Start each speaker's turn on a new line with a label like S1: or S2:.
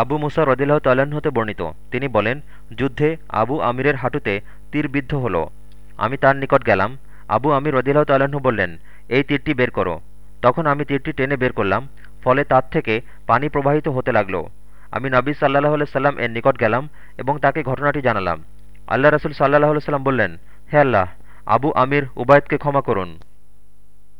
S1: আবু মুসা রদিল্লাহ তাল্লাহ্ন হতে বর্ণিত। তিনি বলেন, যুদ্ধে আবু আমিরের হাঁটুতে তীরবিদ্ধ হল। আমি তার নিকট গেলাম। আবু আমির রদিল্লাহ তাল্লাহ্ন বললেন, এই তীরটি বের করো। তখন আমি তীরটি টেনে বের করলাম, ফলে তার থেকে পানি প্রবাহিত হতে লাগল। আমি নবী সাল্লাহ সাল্লাম এর নিকট গেলাম এবং তাকে ঘটনাটি জানালাম। আল্লাহ রসুল সাল্লাহ সাল্লাম বললেন, হে আল্লাহ, আবু আমির উবায়দকে ক্ষমা করুন।